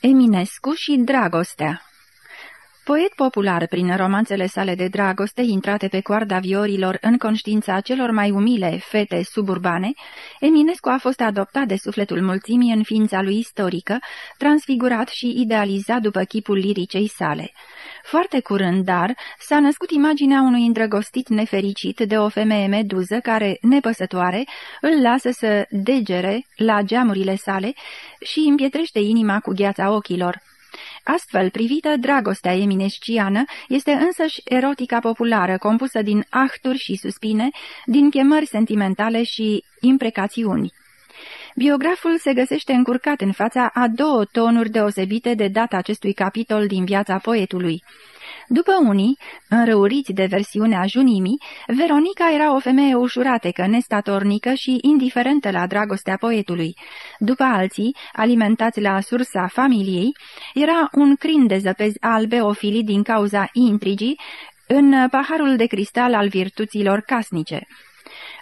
Eminescu și Dragostea Poet popular prin romanțele sale de dragoste intrate pe coarda viorilor în conștiința celor mai umile fete suburbane, Eminescu a fost adoptat de sufletul mulțimii în ființa lui istorică, transfigurat și idealizat după chipul liricei sale. Foarte curând, dar, s-a născut imaginea unui îndrăgostit nefericit de o femeie meduză care, nepăsătoare, îl lasă să degere la geamurile sale și împietrește inima cu gheața ochilor. Astfel privită, dragostea eminesciană este însăși erotica populară, compusă din ahturi și suspine, din chemări sentimentale și imprecațiuni. Biograful se găsește încurcat în fața a două tonuri deosebite de data acestui capitol din viața poetului. După unii, înrăuriți de versiunea junimii, Veronica era o femeie ușuratecă, nestatornică și indiferentă la dragostea poetului. După alții, alimentați la sursa familiei, era un crin de zăpezi albe ofili din cauza intrigii în paharul de cristal al virtuților casnice.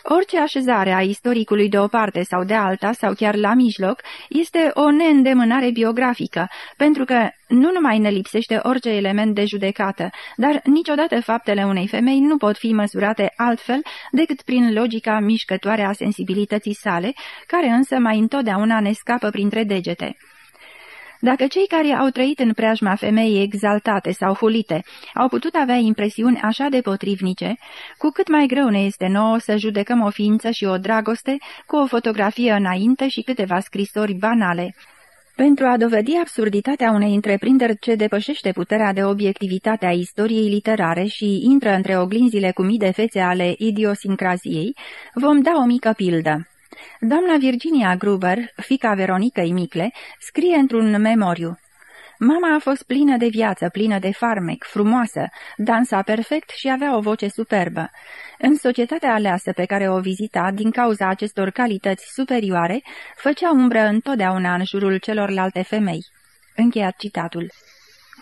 Orice așezare a istoricului de o parte sau de alta, sau chiar la mijloc, este o neîndemânare biografică, pentru că nu numai ne lipsește orice element de judecată, dar niciodată faptele unei femei nu pot fi măsurate altfel decât prin logica mișcătoare a sensibilității sale, care însă mai întotdeauna ne scapă printre degete. Dacă cei care au trăit în preajma femeii exaltate sau hulite au putut avea impresiuni așa de potrivnice, cu cât mai greu ne este nouă să judecăm o ființă și o dragoste cu o fotografie înainte și câteva scrisori banale. Pentru a dovedi absurditatea unei întreprinderi ce depășește puterea de obiectivitate a istoriei literare și intră între oglinzile cu mii de fețe ale idiosincraziei, vom da o mică pildă. Doamna Virginia Gruber, fica Veronicăi Micle, scrie într-un memoriu. Mama a fost plină de viață, plină de farmec, frumoasă, dansa perfect și avea o voce superbă. În societatea aleasă pe care o vizita, din cauza acestor calități superioare, făcea umbră întotdeauna în jurul celorlalte femei. Încheiat citatul.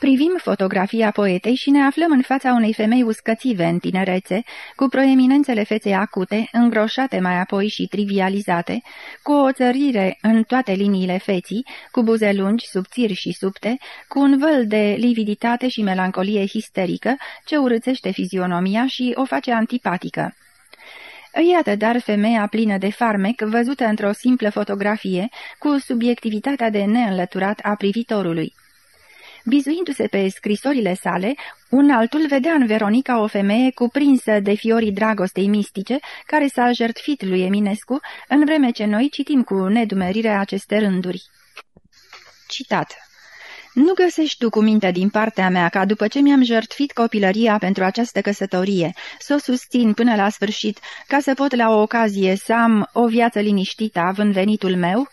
Privim fotografia poetei și ne aflăm în fața unei femei uscățive în tinerețe, cu proeminențele feței acute, îngroșate mai apoi și trivializate, cu o țărire în toate liniile feții, cu buze lungi, subțiri și subte, cu un văl de lividitate și melancolie histerică, ce urâțește fizionomia și o face antipatică. Iată dar femeia plină de farmec, văzută într-o simplă fotografie, cu subiectivitatea de neînlăturat a privitorului. Bizuindu-se pe scrisorile sale, un altul vedea în Veronica o femeie cuprinsă de fiorii dragostei mistice, care s-a jertfit lui Eminescu, în vreme ce noi citim cu nedumerire aceste rânduri. Citat nu găsești tu cu minte din partea mea ca după ce mi-am jertfit copilăria pentru această căsătorie, să o susțin până la sfârșit, ca să pot la o ocazie să am o viață liniștită având venitul meu?"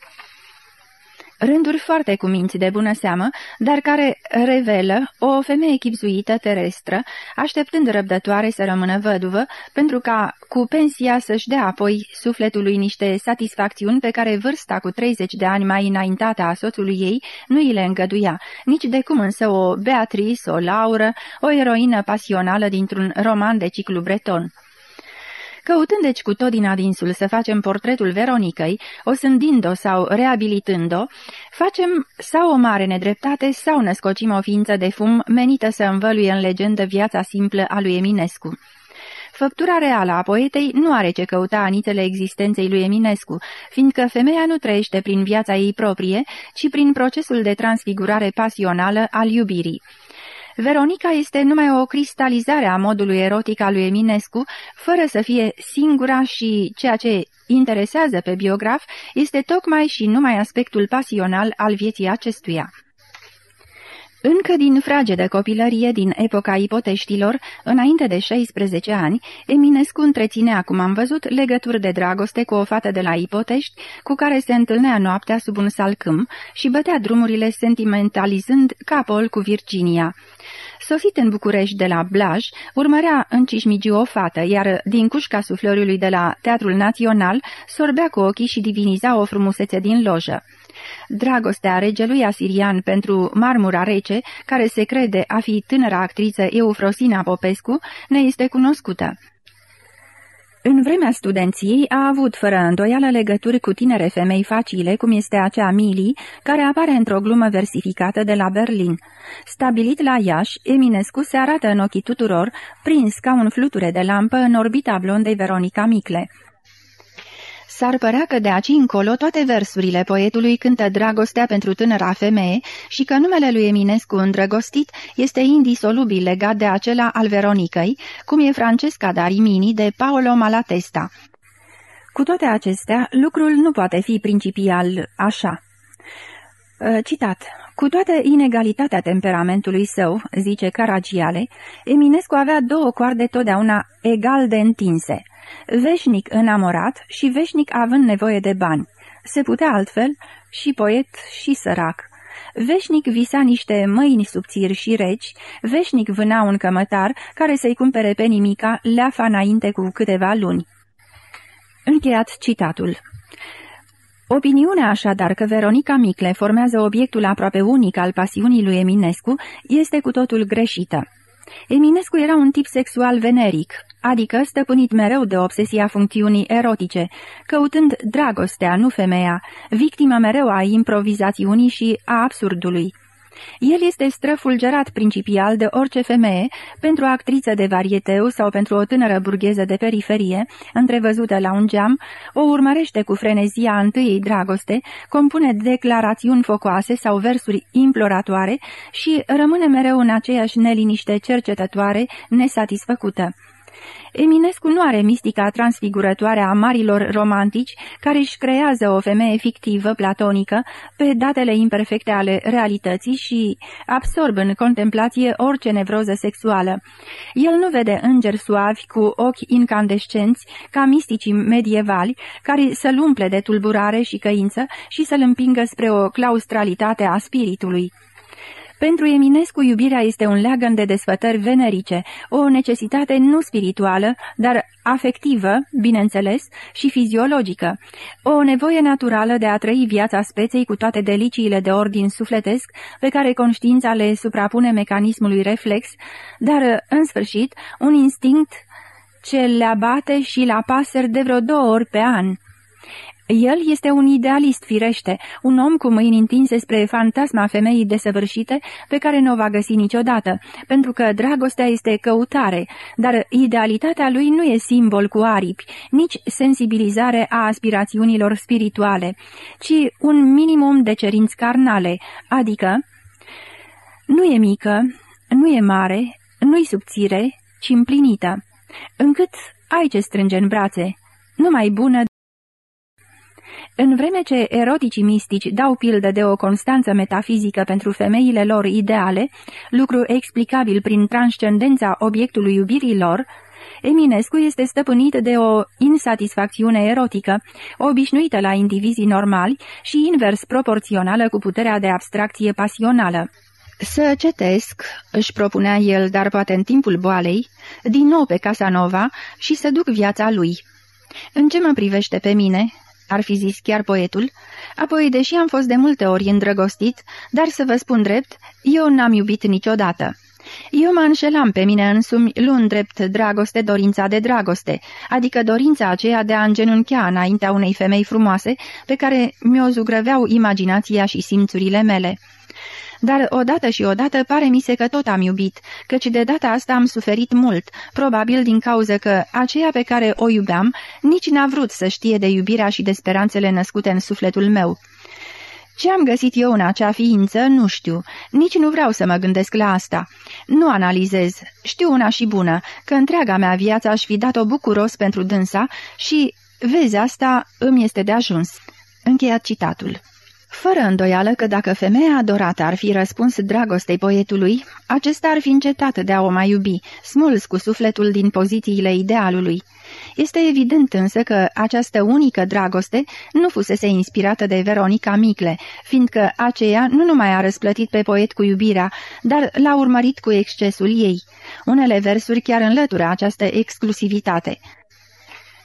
Rânduri foarte cuminți de bună seamă, dar care revelă o femeie chipzuită terestră, așteptând răbdătoare să rămână văduvă, pentru ca cu pensia să-și dea apoi sufletului niște satisfacțiuni pe care vârsta cu 30 de ani mai înaintată a soțului ei nu îi le îngăduia, nici de cum însă o Beatrice, o Laură, o eroină pasională dintr-un roman de ciclu breton. Căutând deci cu tot din adinsul să facem portretul Veronicăi, osândind-o sau reabilitând-o, facem sau o mare nedreptate sau născocim o ființă de fum menită să învăluie în legendă viața simplă a lui Eminescu. Făptura reală a poetei nu are ce căuta anițele existenței lui Eminescu, fiindcă femeia nu trăiește prin viața ei proprie, ci prin procesul de transfigurare pasională al iubirii. Veronica este numai o cristalizare a modului erotic al lui Eminescu, fără să fie singura și ceea ce interesează pe biograf este tocmai și numai aspectul pasional al vieții acestuia. Încă din frage de copilărie din epoca ipoteștilor, înainte de 16 ani, Eminescu întreținea, cum am văzut, legături de dragoste cu o fată de la ipotești, cu care se întâlnea noaptea sub un salcâm și bătea drumurile sentimentalizând capul cu Virginia. Sosit în București de la Blaj, urmărea în Cismigiu o fată, iar din cușca sufloriului de la Teatrul Național sorbea cu ochii și diviniza o frumusețe din lojă. Dragostea regelui asirian pentru marmura rece, care se crede a fi tânăra actriță Eufrosina Popescu, ne este cunoscută. În vremea studenției a avut fără îndoială legături cu tinere femei facile, cum este acea Mili, care apare într-o glumă versificată de la Berlin. Stabilit la Iași, Eminescu se arată în ochii tuturor, prins ca un fluture de lampă în orbita blondei Veronica Micle. S-ar părea că de aici încolo toate versurile poetului cântă dragostea pentru tânăra femeie și că numele lui Eminescu îndrăgostit este indisolubil legat de acela al Veronicăi, cum e Francesca Darimini de Paolo Malatesta. Cu toate acestea, lucrul nu poate fi principial așa. Ă, citat. Cu toată inegalitatea temperamentului său, zice Caragiale, Eminescu avea două coarde totdeauna egal de întinse – veșnic înamorat și veșnic având nevoie de bani. Se putea altfel și poet și sărac. Veșnic visa niște mâini subțiri și reci, veșnic vâna un cămătar care să-i cumpere pe nimica leafa înainte cu câteva luni. Încheiat citatul. Opiniunea așadar că Veronica Micle formează obiectul aproape unic al pasiunii lui Eminescu este cu totul greșită. Eminescu era un tip sexual veneric, adică stăpânit mereu de obsesia funcțiunii erotice, căutând dragostea, nu femeia, victima mereu a improvizațiunii și a absurdului. El este străfulgerat principial de orice femeie, pentru o actriță de varieteu sau pentru o tânără burgheză de periferie, întrevăzută la un geam, o urmărește cu frenezia întâiei dragoste, compune declarațiuni focoase sau versuri imploratoare și rămâne mereu în aceeași neliniște cercetătoare, nesatisfăcută. Eminescu nu are mistica transfigurătoare a marilor romantici care își creează o femeie fictivă, platonică, pe datele imperfecte ale realității și absorb în contemplație orice nevroză sexuală. El nu vede îngeri suavi cu ochi incandescenți, ca misticii medievali, care să-l umple de tulburare și căință și să-l împingă spre o claustralitate a spiritului. Pentru Eminescu, iubirea este un leagăn de desfătări venerice, o necesitate nu spirituală, dar afectivă, bineînțeles, și fiziologică, o nevoie naturală de a trăi viața speței cu toate deliciile de ordin sufletesc pe care conștiința le suprapune mecanismului reflex, dar, în sfârșit, un instinct ce le abate și la pasări de vreo două ori pe an. El este un idealist firește, un om cu mâini întinse spre fantasma femeii desăvârșite pe care nu o va găsi niciodată, pentru că dragostea este căutare, dar idealitatea lui nu e simbol cu aripi, nici sensibilizare a aspirațiunilor spirituale, ci un minimum de cerinți carnale, adică nu e mică, nu e mare, nu-i subțire, ci împlinită, încât ai ce strânge în brațe, numai bună în vreme ce eroticii mistici dau pildă de o constanță metafizică pentru femeile lor ideale, lucru explicabil prin transcendența obiectului iubirii lor, Eminescu este stăpânit de o insatisfacțiune erotică, obișnuită la indivizii normali și invers proporțională cu puterea de abstracție pasională. Să cetesc, își propunea el, dar poate în timpul boalei, din nou pe Casanova și să duc viața lui. În ce mă privește pe mine, ar fi zis chiar poetul, apoi, deși am fost de multe ori îndrăgostit, dar să vă spun drept, eu n-am iubit niciodată. Eu mă înșelam pe mine însumi luând drept dragoste dorința de dragoste, adică dorința aceea de a îngenunchea înaintea unei femei frumoase pe care mi-o zugrăveau imaginația și simțurile mele dar odată și odată pare mi se că tot am iubit, căci de data asta am suferit mult, probabil din cauza că aceea pe care o iubeam nici n-a vrut să știe de iubirea și de speranțele născute în sufletul meu. Ce am găsit eu în acea ființă, nu știu, nici nu vreau să mă gândesc la asta. Nu analizez, știu una și bună, că întreaga mea viață aș fi dat-o bucuros pentru dânsa și, vezi, asta îmi este de ajuns. Încheiat citatul. Fără îndoială că dacă femeia adorată ar fi răspuns dragostei poetului, acesta ar fi încetat de a o mai iubi, smuls cu sufletul din pozițiile idealului. Este evident însă că această unică dragoste nu fusese inspirată de Veronica Micle, fiindcă aceea nu numai a răsplătit pe poet cu iubirea, dar l-a urmărit cu excesul ei. Unele versuri chiar înlătură această exclusivitate.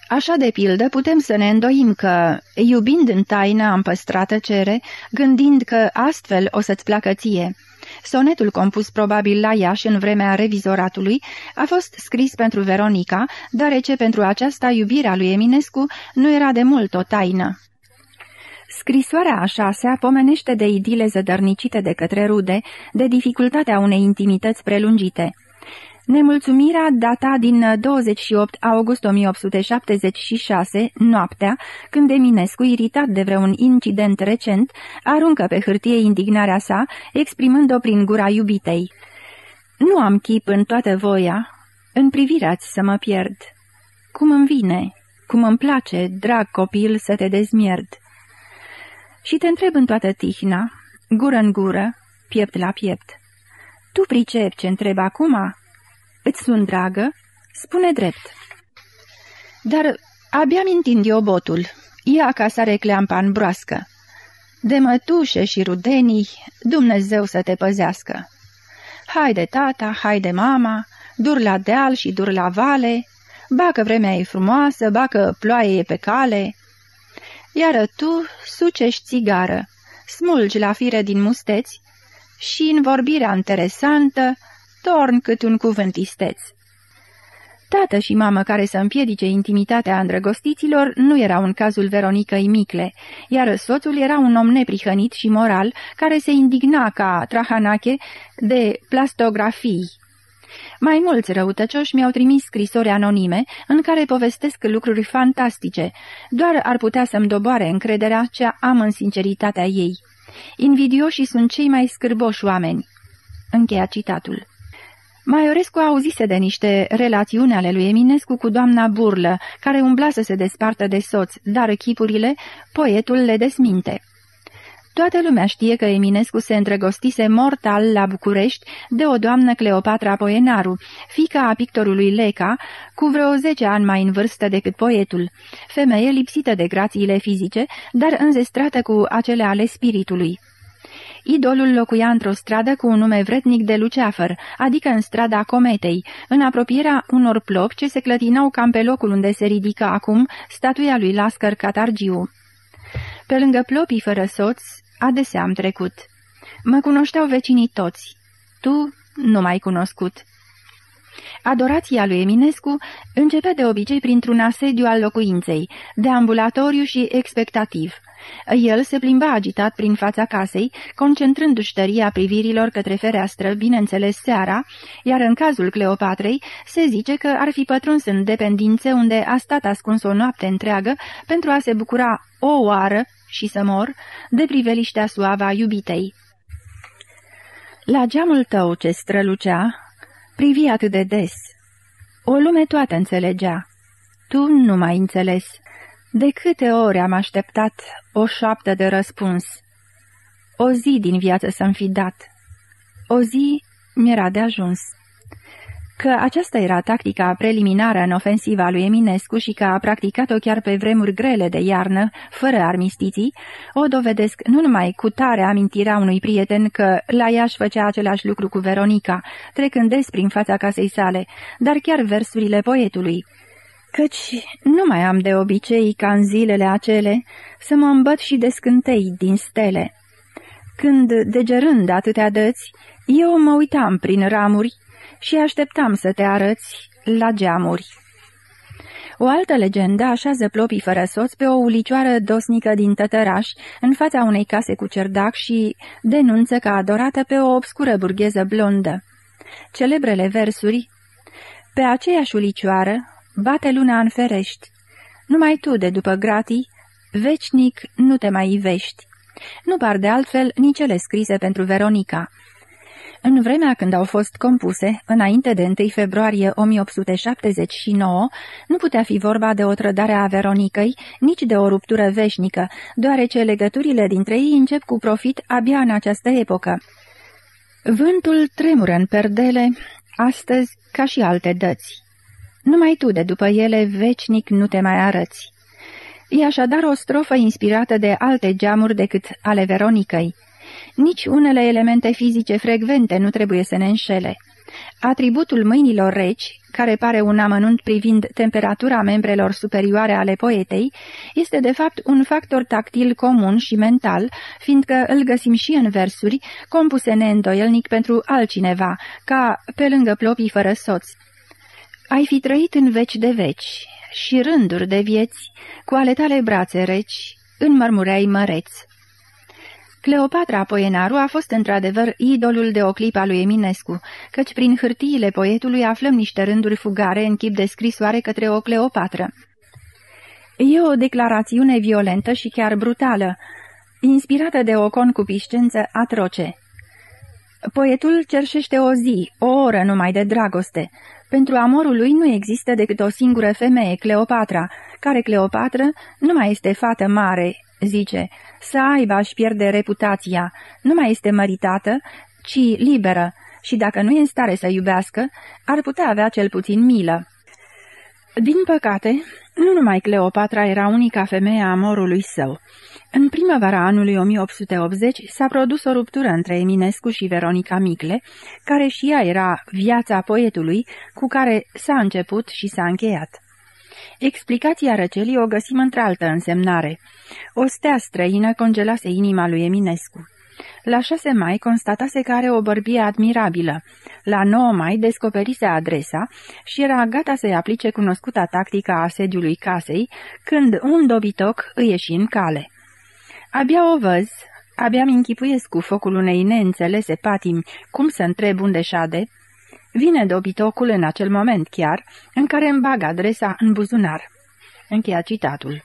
Așa de pildă putem să ne îndoim că, iubind în taină am păstrat cere, gândind că astfel o să-ți placă ție. Sonetul compus probabil la Iași în vremea revizoratului a fost scris pentru Veronica, deoarece pentru aceasta iubirea lui Eminescu nu era de mult o taină. Scrisoarea a șasea pomenește de idile zădărnicite de către rude, de dificultatea unei intimități prelungite. Nemulțumirea data din 28 august 1876, noaptea, când Eminescu, iritat de vreun incident recent, aruncă pe hârtie indignarea sa, exprimând-o prin gura iubitei. Nu am chip în toată voia, în privirea să mă pierd. Cum îmi vine, cum îmi place, drag copil, să te dezmierd. Și te întreb în toată tihna, gură în gură, piept la piept. Tu pricep ce întreb acum?" Îți sunt dragă? Spune drept. Dar abia mintind eu botul, ia ca să recleampa în broască. De mătușe și rudenii, Dumnezeu să te păzească. Haide tata, haide mama, dur la deal și dur la vale, bacă vremea e frumoasă, bacă ploaie e pe cale. Iar tu sucești țigară, smulgi la fire din musteți și în vorbirea interesantă torn cât un cuvânt isteț. Tată și mamă care să împiedice intimitatea îndrăgostiților nu erau în cazul Veronicăi Micle, iar soțul era un om neprihănit și moral care se indigna ca Trahanache de plastografii. Mai mulți răutăcioși mi-au trimis scrisori anonime în care povestesc lucruri fantastice, doar ar putea să-mi doboare încrederea ce am în sinceritatea ei. Invidioșii sunt cei mai scârboși oameni. Încheia citatul. Maiorescu auzise de niște relațiuni ale lui Eminescu cu doamna Burlă, care umbla să se despartă de soț, dar chipurile, poetul le desminte. Toată lumea știe că Eminescu se îndrăgostise mortal la București de o doamnă Cleopatra Poenaru, fica a pictorului Leca, cu vreo zece ani mai în vârstă decât poetul, femeie lipsită de grațiile fizice, dar înzestrată cu acele ale spiritului. Idolul locuia într-o stradă cu un nume vretnic de Luceafăr, adică în strada Cometei, în apropierea unor plopi ce se clătinau cam pe locul unde se ridică acum statuia lui Lascăr Catargiu. Pe lângă plopii fără soț, adesea am trecut. Mă cunoșteau vecinii toți. Tu nu m-ai cunoscut. Adorația lui Eminescu începea de obicei printr-un asediu al locuinței, de ambulatoriu și expectativ. El se plimba agitat prin fața casei, concentrându-și tăria privirilor către fereastră, bineînțeles seara, iar în cazul Cleopatrei se zice că ar fi pătruns în dependințe unde a stat ascuns o noapte întreagă pentru a se bucura o oară și să mor de priveliștea suava iubitei. La geamul tău ce strălucea, privi atât de des. O lume toată înțelegea. Tu nu mai înțeles. De câte ori am așteptat o șoaptă de răspuns? O zi din viață să-mi fi dat. O zi mi-era de ajuns. Că aceasta era tactica preliminară în ofensiva lui Eminescu și că a practicat-o chiar pe vremuri grele de iarnă, fără armistiții, o dovedesc nu numai cu tare amintirea unui prieten că la ea își făcea același lucru cu Veronica, trecând des prin fața casei sale, dar chiar versurile poetului căci nu mai am de obicei ca în zilele acele să mă îmbăt și de scântei din stele. Când, degerând atâtea dăți, eu mă uitam prin ramuri și așteptam să te arăți la geamuri. O altă legendă așează plopii fără soț pe o ulicioară dosnică din Tătăraș, în fața unei case cu cerdac și denunță ca adorată pe o obscură burgheză blondă. Celebrele versuri Pe aceeași ulicioară, Bate luna în ferești. Numai tu de după gratii, veșnic nu te mai ivești. Nu par de altfel nici cele scrise pentru Veronica. În vremea când au fost compuse, înainte de 1 februarie 1879, nu putea fi vorba de o trădare a Veronicăi, nici de o ruptură veșnică, deoarece legăturile dintre ei încep cu profit abia în această epocă. Vântul tremură în perdele, astăzi ca și alte dăți. Numai tu de după ele vecinic nu te mai arăți. E așadar o strofă inspirată de alte geamuri decât ale Veronicăi. Nici unele elemente fizice frecvente nu trebuie să ne înșele. Atributul mâinilor reci, care pare un amănunt privind temperatura membrelor superioare ale poetei, este de fapt un factor tactil comun și mental, fiindcă îl găsim și în versuri, compuse neîndoielnic pentru altcineva, ca pe lângă plopii fără soț. Ai fi trăit în veci de veci și rânduri de vieți, cu ale tale brațe reci, în mărmureai măreți. Cleopatra Poenaru a fost într-adevăr idolul de o clipă a lui Eminescu, căci prin hârtiile poetului aflăm niște rânduri fugare în chip de scrisoare către o Cleopatră. E o declarațiune violentă și chiar brutală, inspirată de o concupiscență atroce. Poetul cerșește o zi, o oră numai de dragoste. Pentru amorul lui nu există decât o singură femeie, Cleopatra, care Cleopatră nu mai este fată mare, zice, să aibă aș pierde reputația, nu mai este măritată, ci liberă, și dacă nu e în stare să iubească, ar putea avea cel puțin milă. Din păcate, nu numai Cleopatra era unica femeie a amorului său. În primăvara anului 1880 s-a produs o ruptură între Eminescu și Veronica Micle, care și ea era viața poetului, cu care s-a început și s-a încheiat. Explicația răcelii o găsim într-altă însemnare. O stea străină congelase inima lui Eminescu. La 6 mai constatase că are o bărbie admirabilă. La 9 mai descoperise adresa și era gata să-i aplice cunoscuta tactică a sediului casei, când un dobitoc îi ieși în cale. Abia o văz, abia-mi închipuiesc cu focul unei neînțelese patimi cum să întreb unde șade, Vine dobitocul în acel moment chiar, în care îmi bag adresa în buzunar. Încheia citatul.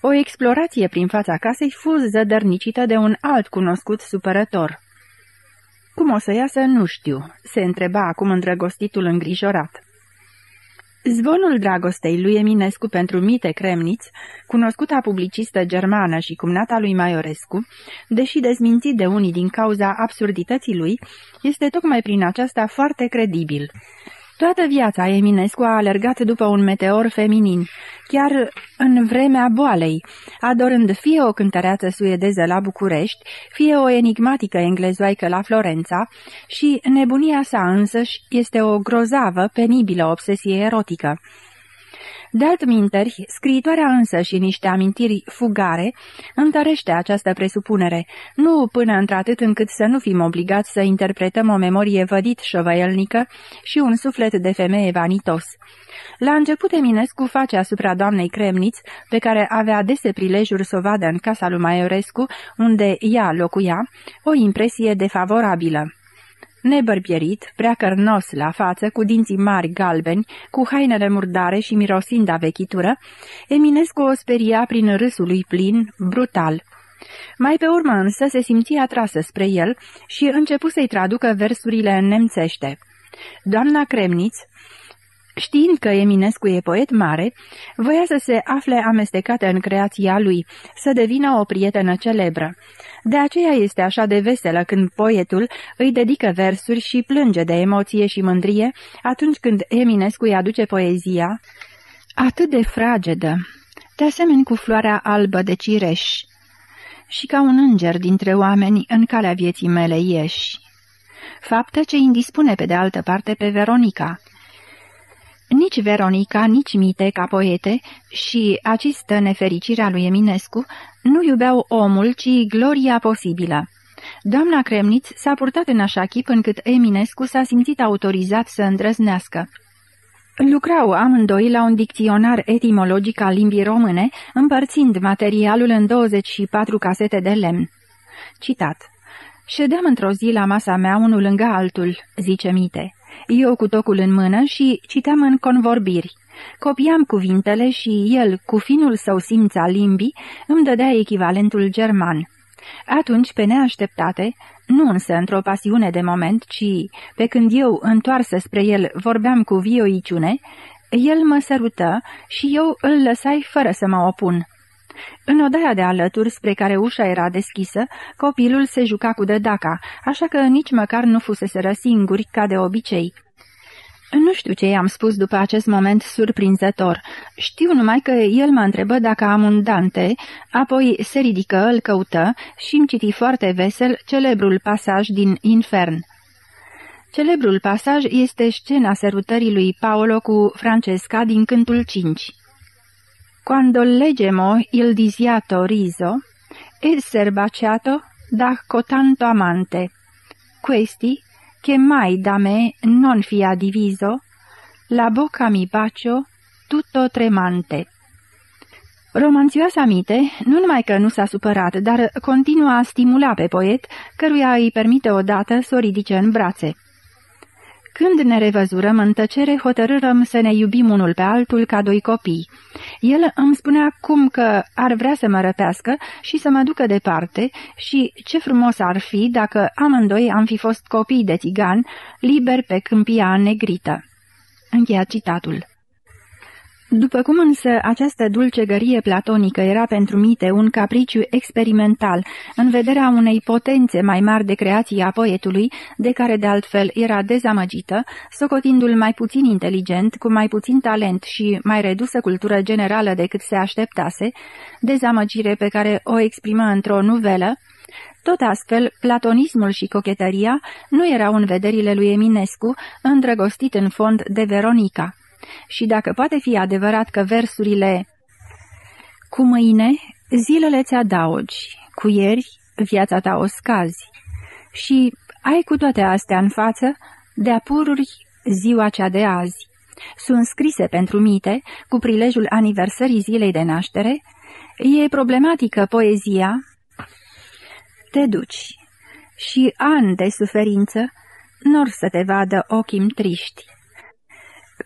O explorație prin fața casei fu zădărnicită de un alt cunoscut supărător. Cum o să iasă, nu știu, se întreba acum îndrăgostitul îngrijorat. Zvonul dragostei lui Eminescu pentru Mite Kremniț, cunoscuta publicistă germană și cumnata lui Maiorescu, deși dezmințit de unii din cauza absurdității lui, este tocmai prin aceasta foarte credibil. Toată viața Eminescu a alergat după un meteor feminin, chiar în vremea boalei, adorând fie o cântăreață suedeză la București, fie o enigmatică englezoaică la Florența, și nebunia sa însăși este o grozavă, penibilă obsesie erotică. De altminteri, scriitoarea însă și niște amintiri fugare întărește această presupunere, nu până într-atât încât să nu fim obligați să interpretăm o memorie vădit șovăielnică și un suflet de femeie vanitos. La început Eminescu face asupra doamnei Cremniț, pe care avea dese prilejuri să o vadă în casa lui Maiorescu, unde ea locuia, o impresie defavorabilă. Nebărbierit, prea cărnos la față, cu dinții mari galbeni, cu hainele murdare și mirosind a vechitură, Eminescu o speria prin râsul lui plin, brutal. Mai pe urmă însă se simția atrasă spre el și începu să-i traducă versurile în nemțește. Doamna Cremniț, Știind că Eminescu e poet mare, voia să se afle amestecată în creația lui, să devină o prietenă celebră. De aceea este așa de veselă când poetul îi dedică versuri și plânge de emoție și mândrie atunci când Eminescu îi aduce poezia, atât de fragedă, de asemenea cu floarea albă de cireș, și ca un înger dintre oameni în calea vieții mele ieși. Faptă ce indispune pe de altă parte pe Veronica, nici Veronica, nici Mite, ca poete, și acistă nefericirea lui Eminescu, nu iubeau omul, ci gloria posibilă. Doamna Cremniț s-a purtat în așa chip încât Eminescu s-a simțit autorizat să îndrăznească. Lucrau amândoi la un dicționar etimologic al limbii române, împărțind materialul în 24 casete de lemn. Citat Ședeam într-o zi la masa mea unul lângă altul, zice Mite eu cu tocul în mână și citeam în convorbiri. Copiam cuvintele și el, cu finul său simț al limbii, îmi dădea echivalentul german. Atunci, pe neașteptate, nu însă într-o pasiune de moment, ci pe când eu, întoarsă spre el, vorbeam cu vioiciune, el mă sărută și eu îl lăsai fără să mă opun. În odaia de alături, spre care ușa era deschisă, copilul se juca cu dădaca, așa că nici măcar nu fuseseră singuri, ca de obicei. Nu știu ce i-am spus după acest moment surprinzător. Știu numai că el mă întrebă dacă am un Dante, apoi se ridică, îl căută și îmi citi foarte vesel celebrul pasaj din Infern. Celebrul pasaj este scena sărutării lui Paolo cu Francesca din Cântul 5. Quando leggemo il disiato riso, esser baciato da cotanto amante, questi, che mai da me non fia diviso, la bocca mi bacio, tutto tremante. Romanțioasa mite, nu numai că nu s-a supărat, dar continua a stimula pe poet, căruia îi permite odată să o ridice în brațe. Când ne revăzurăm în tăcere, hotărârăm să ne iubim unul pe altul ca doi copii. El îmi spunea cum că ar vrea să mă răpească și să mă ducă departe și ce frumos ar fi dacă amândoi am fi fost copii de țigan, liberi pe câmpia negrită. Încheia citatul. După cum însă această dulcegărie platonică era pentru mite un capriciu experimental în vederea unei potențe mai mari de creație a poetului, de care de altfel era dezamăgită, socotindu-l mai puțin inteligent, cu mai puțin talent și mai redusă cultură generală decât se așteptase, dezamăgire pe care o exprimă într-o nuvelă, tot astfel, platonismul și cochetăria nu erau în vederile lui Eminescu, îndrăgostit în fond de Veronica. Și dacă poate fi adevărat că versurile Cu mâine, zilele ți-adaugi, cu ieri, viața ta o scazi, și ai cu toate astea în față, de-a pururi, ziua cea de azi. Sunt scrise pentru mite, cu prilejul aniversării zilei de naștere, e problematică poezia, te duci și ani de suferință nor să te vadă ochii triști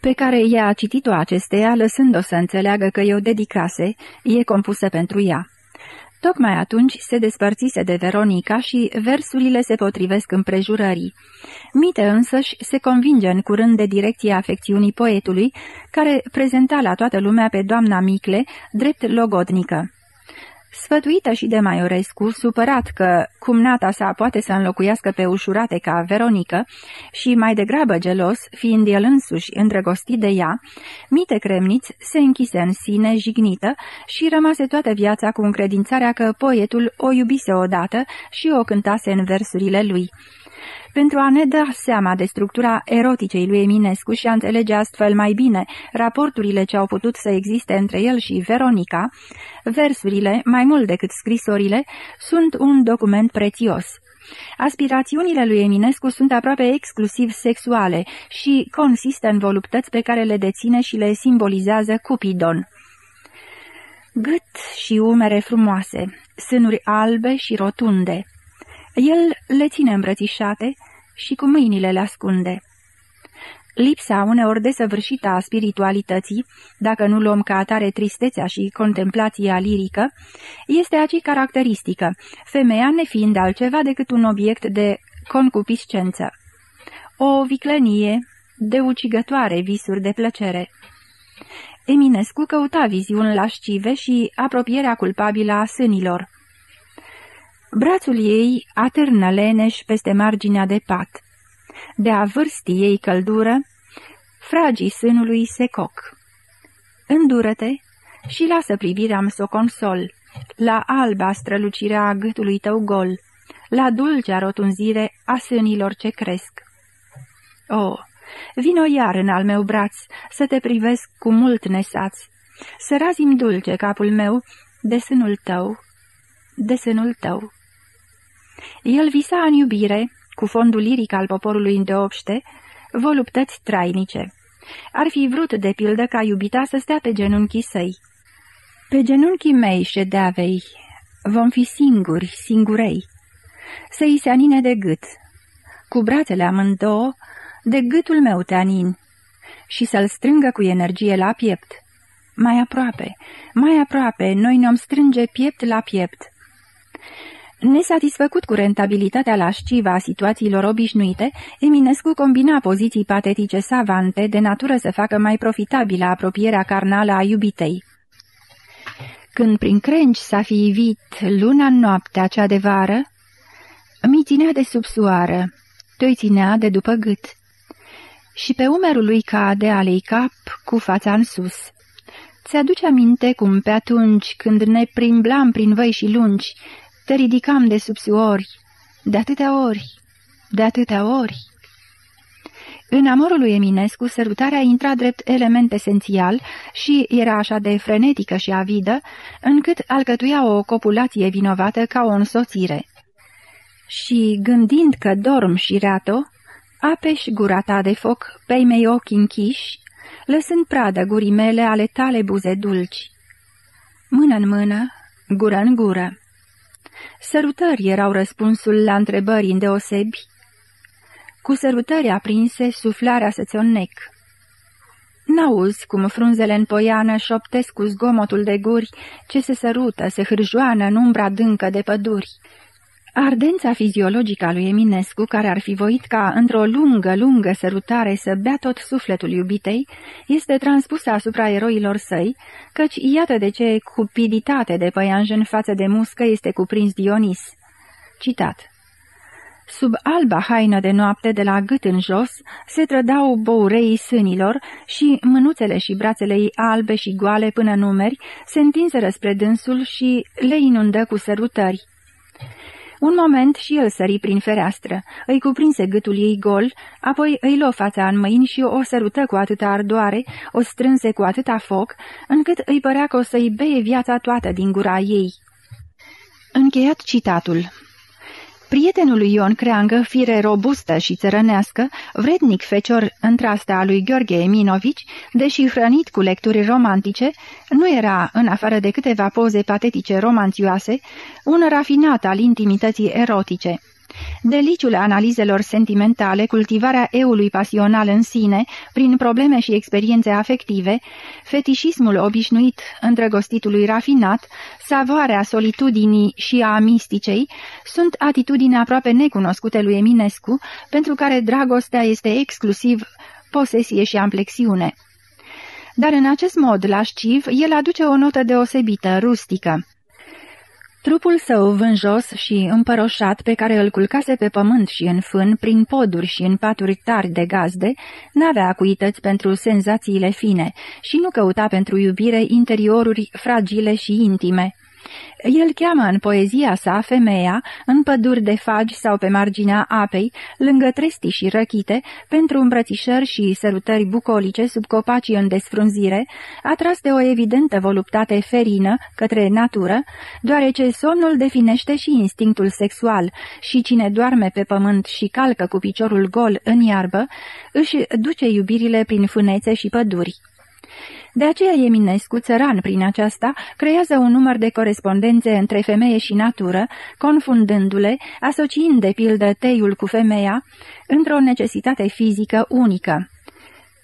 pe care ea a citit-o acesteia, lăsând-o să înțeleagă că eu dedicase, e compusă pentru ea. Tocmai atunci se despărțise de Veronica și versurile se potrivesc împrejurării. Mite însăși se convinge în curând de direcția afecțiunii poetului, care prezenta la toată lumea pe doamna Micle drept logodnică. Sfătuită și de Maiorescu, supărat că cumnata sa poate să înlocuiască pe ușurate ca Veronică și mai degrabă gelos, fiind el însuși îndrăgostit de ea, Mite Cremniț se închise în sine, jignită, și rămase toată viața cu încredințarea că poetul o iubise odată și o cântase în versurile lui. Pentru a ne da seama de structura eroticei lui Eminescu și a înțelege astfel mai bine raporturile ce au putut să existe între el și Veronica, versurile, mai mult decât scrisorile, sunt un document prețios. Aspirațiunile lui Eminescu sunt aproape exclusiv sexuale și consistă în voluptăți pe care le deține și le simbolizează Cupidon. Gât și umere frumoase, sânuri albe și rotunde, el le ține îmbrățișate și cu mâinile le ascunde. Lipsa uneori desăvârșită a spiritualității, dacă nu luăm ca atare tristețea și contemplația lirică, este aci caracteristică, femeia nefiind altceva decât un obiect de concupiscență. O viclănie de ucigătoare visuri de plăcere. Eminescu căuta viziuni lascive și apropierea culpabilă a sânilor. Brațul ei atârnă leneș peste marginea de pat. De-a vârstii ei căldură, fragii sânului se coc. Îndură-te și lasă privirea-mi să o consol, la alba strălucirea a gâtului tău gol, la dulcea rotunzire a sânilor ce cresc. O, vino iar în al meu braț, să te privesc cu mult nesaț, să razim dulce capul meu de sânul tău, de sânul tău. El visa în iubire, cu fondul liric al poporului îndeopște, voluptăți trainice. Ar fi vrut, de pildă, ca iubita să stea pe genunchii săi. Pe genunchii mei, ședeavei, vom fi singuri, singurei. Să-i se anine de gât. Cu brațele amândouă, de gâtul meu te anin și să-l strângă cu energie la piept. Mai aproape, mai aproape, noi ne-om strânge piept la piept. Nesatisfăcut cu rentabilitatea lascivă a situațiilor obișnuite, Eminescu combina poziții patetice savante de natură să facă mai profitabilă apropierea carnală a iubitei. Când prin crengi s-a fi ivit luna noaptea cea de vară, mi ținea de sub soară, toi ținea de după gât. Și pe umerul lui cade alei cap cu fața în sus. Ți-aduce aminte cum pe atunci, când ne primblam prin văi și lungi, te ridicam de subsuori, de atâtea ori, de atâtea ori. În amorul lui Eminescu, sărutarea intra drept element esențial și era așa de frenetică și avidă, încât alcătuia o copulație vinovată ca o însoțire. Și gândind că dorm și reato, apeși gura ta de foc, pe mei ochi închiși, lăsând pradă gurii mele ale tale buze dulci. Mână în mână, gură în gură. Sărutări erau răspunsul la întrebări îndeosebi, cu sărutări aprinse, suflarea să-ți nec. N-auzi cum frunzele în poiană șoptesc cu zgomotul de guri ce se sărută, se hârjoană în umbra dâncă de păduri. Ardența fiziologică a lui Eminescu, care ar fi voit ca într-o lungă, lungă sărutare să bea tot sufletul iubitei, este transpusă asupra eroilor săi, căci iată de ce cupiditate de păianjen față de muscă este cuprins Dionis. Citat Sub alba haină de noapte de la gât în jos se trădau boureii sânilor și mânuțele și brațele ei albe și goale până numeri se întinseră spre dânsul și le inundă cu sărutări. Un moment și el sări prin fereastră, îi cuprinse gâtul ei gol, apoi îi luă fața în mâini și o sărută cu atâta ardoare, o strânse cu atâta foc, încât îi părea că o să-i beie viața toată din gura ei. Încheiat citatul Prietenul lui Ion Creangă, fire robustă și țărănească, vrednic fecior întrasta a lui Gheorghe Eminovici, deși hrănit cu lecturi romantice, nu era, în afară de câteva poze patetice romanțioase, un rafinat al intimității erotice. Deliciul analizelor sentimentale, cultivarea eului pasional în sine, prin probleme și experiențe afective, fetișismul obișnuit îndrăgostitului rafinat, savoarea solitudinii și a misticei, sunt atitudini aproape necunoscute lui Eminescu, pentru care dragostea este exclusiv posesie și amplexiune. Dar în acest mod lasciv, el aduce o notă deosebită, rustică. Trupul său vânjos și împăroșat pe care îl culcase pe pământ și în fân, prin poduri și în paturi tari de gazde, n-avea acuități pentru senzațiile fine și nu căuta pentru iubire interioruri fragile și intime. El cheamă în poezia sa femeia, în păduri de fagi sau pe marginea apei, lângă tresti și răchite, pentru îmbrățișări și sărutări bucolice sub copacii în desfrunzire, atras de o evidentă voluptate ferină către natură, deoarece somnul definește și instinctul sexual și cine doarme pe pământ și calcă cu piciorul gol în iarbă, își duce iubirile prin fânețe și păduri. De aceea Eminescu, țăran prin aceasta, creează un număr de corespondențe între femeie și natură, confundându-le, asociind de pildă teiul cu femeia, într-o necesitate fizică unică.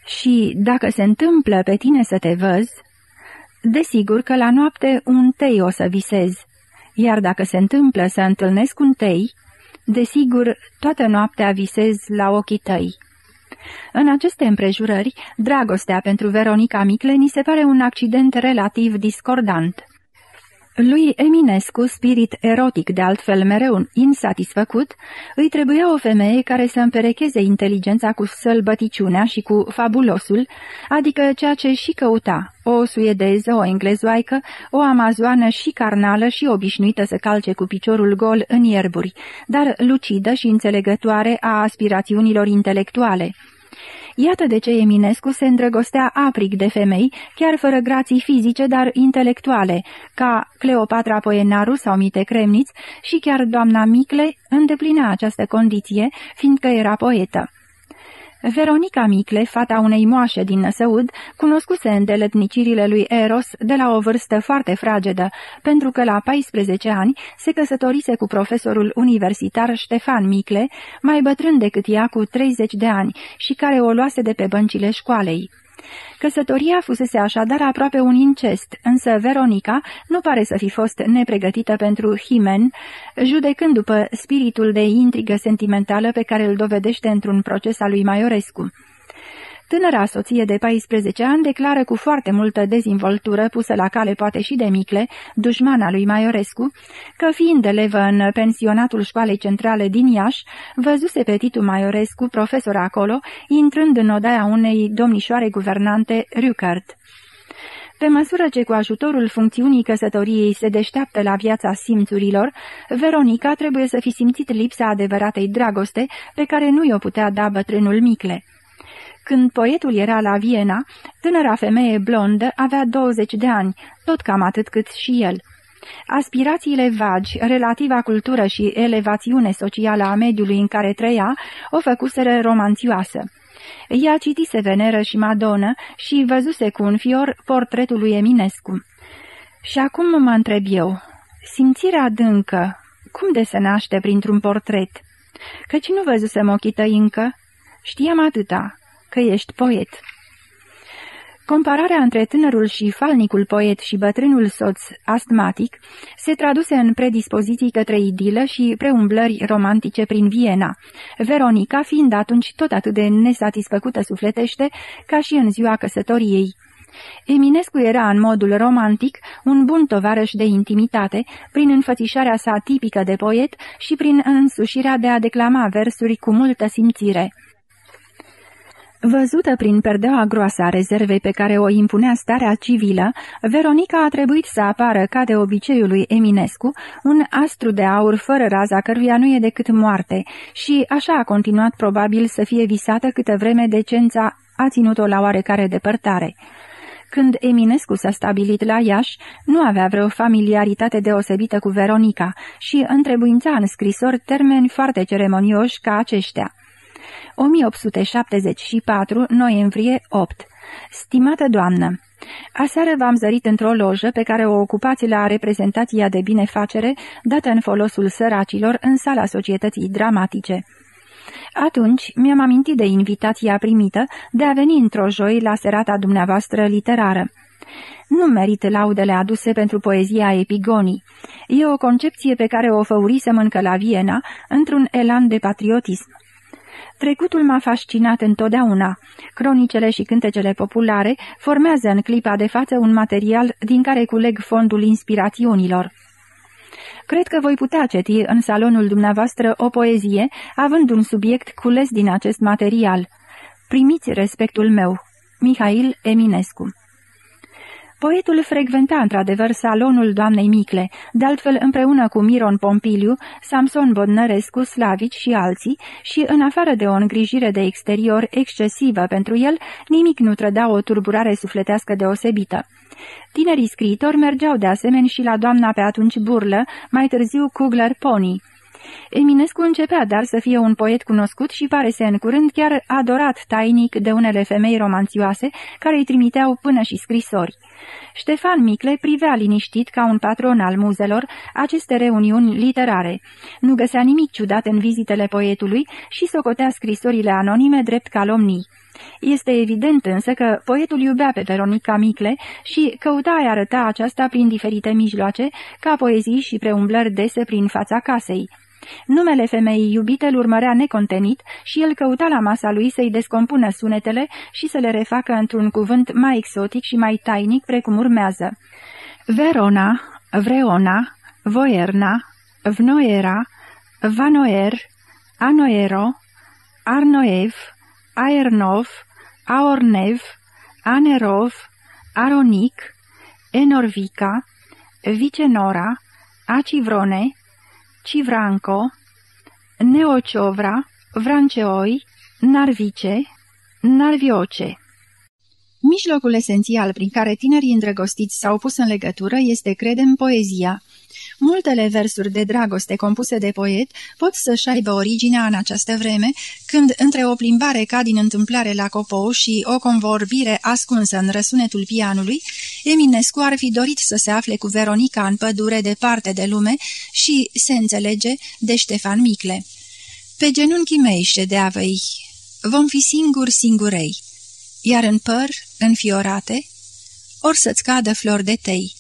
Și dacă se întâmplă pe tine să te văzi, desigur că la noapte un tei o să visezi, iar dacă se întâmplă să întâlnesc un tei, desigur toată noaptea visezi la ochii tăi. În aceste împrejurări, dragostea pentru Veronica Micle ni se pare un accident relativ discordant. Lui Eminescu, spirit erotic de altfel mereu insatisfăcut, îi trebuia o femeie care să împerecheze inteligența cu sălbăticiunea și cu fabulosul, adică ceea ce și căuta, o suedeză, o englezoaică, o amazoană și carnală și obișnuită să calce cu piciorul gol în ierburi, dar lucidă și înțelegătoare a aspirațiunilor intelectuale. Iată de ce Eminescu se îndrăgostea aprig de femei, chiar fără grații fizice, dar intelectuale, ca Cleopatra Poenaru sau Mite Cremniț și chiar doamna Micle îndeplinea această condiție, fiindcă era poetă. Veronica Micle, fata unei moașe din Năsăud, cunoscuse îndeletnicirile lui Eros de la o vârstă foarte fragedă, pentru că la 14 ani se căsătorise cu profesorul universitar Ștefan Micle, mai bătrân decât ea cu 30 de ani și care o luase de pe băncile școalei. Căsătoria fusese așadar aproape un incest, însă Veronica nu pare să fi fost nepregătită pentru Himen, judecând după spiritul de intrigă sentimentală pe care îl dovedește într-un proces al lui Maiorescu. Tânăra soție de 14 ani declară cu foarte multă dezvoltură, pusă la cale poate și de Micle, dușmana lui Maiorescu, că fiind elevă în pensionatul școalei centrale din Iași, văzuse pe Titu Maiorescu, profesor acolo, intrând în odaia unei domnișoare guvernante Rückert. Pe măsură ce cu ajutorul funcțiunii căsătoriei se deșteaptă la viața simțurilor, Veronica trebuie să fi simțit lipsa adevăratei dragoste pe care nu i-o putea da bătrânul Micle. Când poetul era la Viena, tânăra femeie blondă avea 20 de ani, tot cam atât cât și el. Aspirațiile vagi, relativa cultură și elevațiune socială a mediului în care trăia, o făcuseră romanțioasă. Ea citise Veneră și Madonă și văzuse cu un fior portretul lui Eminescu. Și acum mă întreb eu, simțirea adâncă, cum de se naște printr-un portret? Căci nu văzusem ochii tăi încă? Știam atâta, că ești poet. Compararea între tânărul și falnicul poet și bătrânul soț astmatic se traduse în predispoziții către idilă și preumblări romantice prin Viena, Veronica fiind atunci tot atât de nesatisfăcută sufletește ca și în ziua căsătoriei. Eminescu era în modul romantic un bun tovarăș de intimitate, prin înfățișarea sa tipică de poet și prin însușirea de a declama versuri cu multă simțire. Văzută prin perdeaua groasă a rezervei pe care o impunea starea civilă, Veronica a trebuit să apară, ca de obiceiul lui Eminescu, un astru de aur fără raza căruia nu e decât moarte și așa a continuat probabil să fie visată câtă vreme decența a ținut-o la oarecare depărtare. Când Eminescu s-a stabilit la Iași, nu avea vreo familiaritate deosebită cu Veronica și întrebuința în scrisori termeni foarte ceremonioși ca aceștia. 1874, noiembrie 8 Stimată doamnă, Aseară v-am zărit într-o lojă pe care o ocupați la reprezentația de binefacere dată în folosul săracilor în sala societății dramatice. Atunci mi-am amintit de invitația primită de a veni într-o joi la serata dumneavoastră literară. Nu merit laudele aduse pentru poezia epigonii. E o concepție pe care o făurisem încă la Viena, într-un elan de patriotism. Trecutul m-a fascinat întotdeauna. Cronicele și cântecele populare formează în clipa de față un material din care culeg fondul inspirațiunilor. Cred că voi putea citi în salonul dumneavoastră o poezie, având un subiect cules din acest material. Primiți respectul meu. Mihail Eminescu Poetul frecventa într-adevăr salonul doamnei Micle, de altfel împreună cu Miron Pompiliu, Samson Bodnărescu, Slavici și alții, și în afară de o îngrijire de exterior excesivă pentru el, nimic nu trăda o turburare sufletească deosebită. Tinerii scriitori mergeau de asemenea și la doamna pe atunci burlă, mai târziu Kugler Pony. Eminescu începea dar să fie un poet cunoscut și pare să în curând chiar adorat tainic de unele femei romanțioase care îi trimiteau până și scrisori. Ștefan Micle privea liniștit ca un patron al muzelor aceste reuniuni literare. Nu găsea nimic ciudat în vizitele poetului și socotea scrisorile anonime drept calomnii. Este evident însă că poetul iubea pe Veronica Micle și căuta a arăta aceasta prin diferite mijloace, ca poezii și preumblări dese prin fața casei. Numele femeii iubite îl urmărea necontenit și el căuta la masa lui să-i descompună sunetele și să le refacă într-un cuvânt mai exotic și mai tainic, precum urmează. Verona, Vreona, Voierna, Vnoera, Vanoer, Anoero, Arnoev, Aernov, Aornev, Anerov, Aronic, Enorvica, Vicenora, Acivrone, Civranco, Neociovra, Vranceoi, Narvice, Narvioce. Mijlocul esențial prin care tinerii îndrăgostiți s-au pus în legătură este, credem, poezia. Multele versuri de dragoste compuse de poet pot să-și aibă originea în această vreme, când, între o plimbare ca din întâmplare la copou și o convorbire ascunsă în răsunetul pianului, Eminescu ar fi dorit să se afle cu Veronica în pădure departe de lume și se înțelege de Ștefan Micle. Pe genunchii mei ședeavă-i, vom fi singuri singurei, iar în păr, înfiorate, or să-ți cadă flori de tei.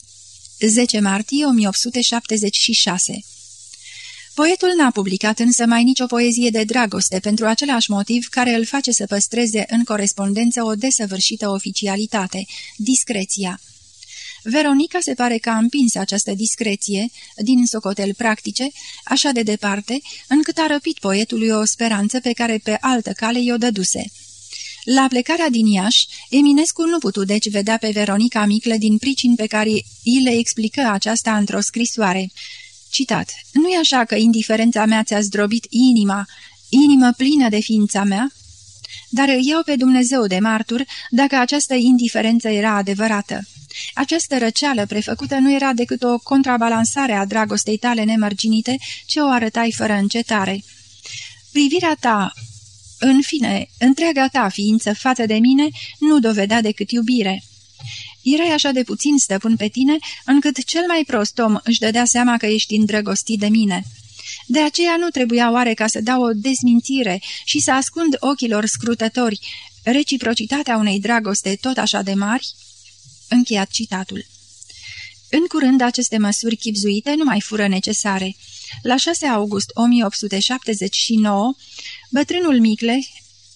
10 martie 1876 Poetul n-a publicat însă mai nicio poezie de dragoste pentru același motiv care îl face să păstreze în corespondență o desăvârșită oficialitate, discreția. Veronica se pare că a împins această discreție, din socotel practice, așa de departe, încât a răpit poetului o speranță pe care pe altă cale i-o dăduse. La plecarea din Iași, Eminescu nu putu deci vedea pe Veronica Miclă din pricini pe care îi le explică aceasta într-o scrisoare. Citat, nu-i așa că indiferența mea ți-a zdrobit inima, inimă plină de ființa mea? dar iau pe Dumnezeu de martur dacă această indiferență era adevărată. Această răceală prefăcută nu era decât o contrabalansare a dragostei tale nemărginite ce o arătai fără încetare. Privirea ta, în fine, întreaga ta ființă față de mine nu dovedea decât iubire. Erai așa de puțin stăpân pe tine, încât cel mai prost om își dădea seama că ești îndrăgostit de mine. De aceea nu trebuia oare ca să dau o dezmințire și să ascund ochilor scrutători reciprocitatea unei dragoste tot așa de mari? Încheiat citatul. În curând, aceste măsuri chipzuite nu mai fură necesare. La 6 august 1879, bătrânul Micle